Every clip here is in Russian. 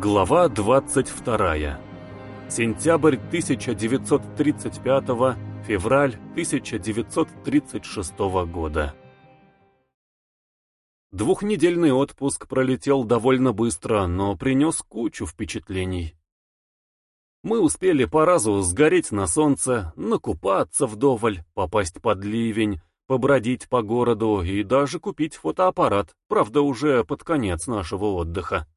Глава 22. Сентябрь 1935, февраль 1936 года. Двухнедельный отпуск пролетел довольно быстро, но принес кучу впечатлений. Мы успели по разу сгореть на солнце, накупаться вдоволь, попасть под ливень, побродить по городу и даже купить фотоаппарат, правда уже под конец нашего отдыха.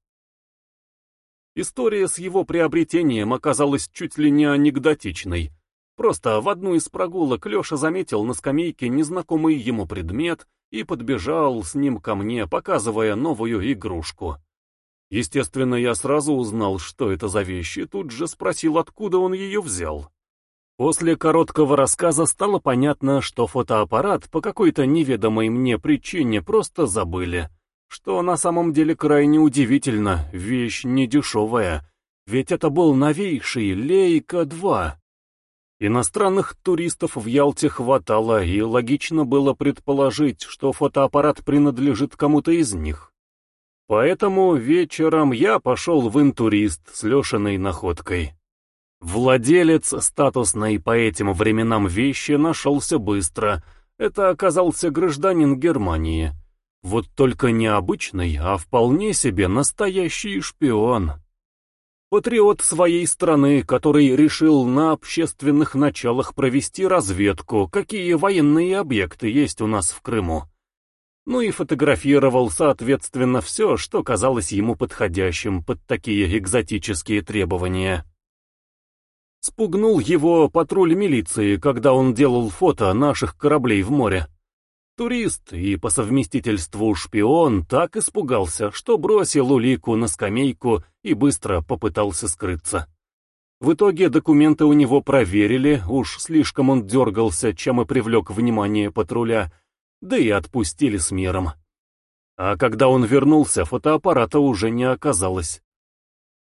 История с его приобретением оказалась чуть ли не анекдотичной. Просто в одну из прогулок Леша заметил на скамейке незнакомый ему предмет и подбежал с ним ко мне, показывая новую игрушку. Естественно, я сразу узнал, что это за вещь, и тут же спросил, откуда он ее взял. После короткого рассказа стало понятно, что фотоаппарат по какой-то неведомой мне причине просто забыли что на самом деле крайне удивительно, вещь не дешевая, ведь это был новейший Лейка-2. Иностранных туристов в Ялте хватало, и логично было предположить, что фотоаппарат принадлежит кому-то из них. Поэтому вечером я пошел в интурист с Лешиной находкой. Владелец статусной по этим временам вещи нашелся быстро. Это оказался гражданин Германии. Вот только не обычный, а вполне себе настоящий шпион. Патриот своей страны, который решил на общественных началах провести разведку, какие военные объекты есть у нас в Крыму. Ну и фотографировал, соответственно, все, что казалось ему подходящим под такие экзотические требования. Спугнул его патруль милиции, когда он делал фото наших кораблей в море. Турист и по совместительству шпион так испугался, что бросил улику на скамейку и быстро попытался скрыться. В итоге документы у него проверили, уж слишком он дергался, чем и привлек внимание патруля, да и отпустили с миром. А когда он вернулся, фотоаппарата уже не оказалось.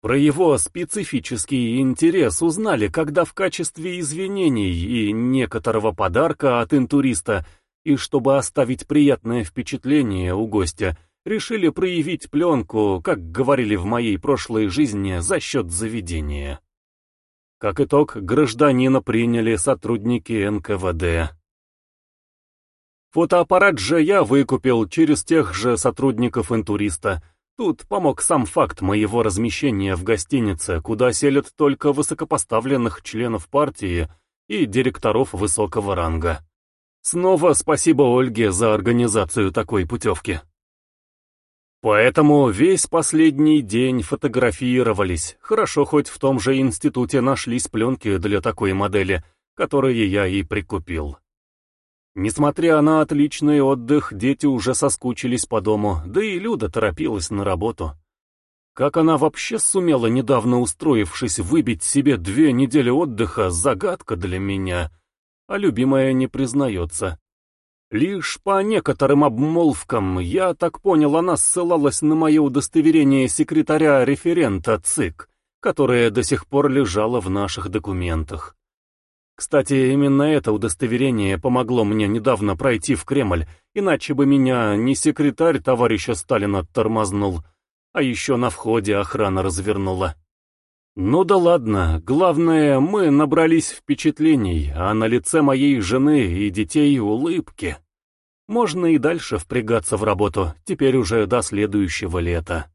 Про его специфический интерес узнали, когда в качестве извинений и некоторого подарка от интуриста и чтобы оставить приятное впечатление у гостя, решили проявить пленку, как говорили в моей прошлой жизни, за счет заведения. Как итог, гражданина приняли сотрудники НКВД. Фотоаппарат же я выкупил через тех же сотрудников интуриста. Тут помог сам факт моего размещения в гостинице, куда селят только высокопоставленных членов партии и директоров высокого ранга. Снова спасибо Ольге за организацию такой путевки. Поэтому весь последний день фотографировались. Хорошо, хоть в том же институте нашлись пленки для такой модели, которые я и прикупил. Несмотря на отличный отдых, дети уже соскучились по дому, да и Люда торопилась на работу. Как она вообще сумела, недавно устроившись, выбить себе две недели отдыха, загадка для меня — а любимая не признается. Лишь по некоторым обмолвкам, я так понял, она ссылалась на мое удостоверение секретаря-референта ЦИК, которое до сих пор лежало в наших документах. Кстати, именно это удостоверение помогло мне недавно пройти в Кремль, иначе бы меня не секретарь товарища Сталина тормознул, а еще на входе охрана развернула. Ну да ладно, главное, мы набрались впечатлений, а на лице моей жены и детей улыбки. Можно и дальше впрягаться в работу, теперь уже до следующего лета.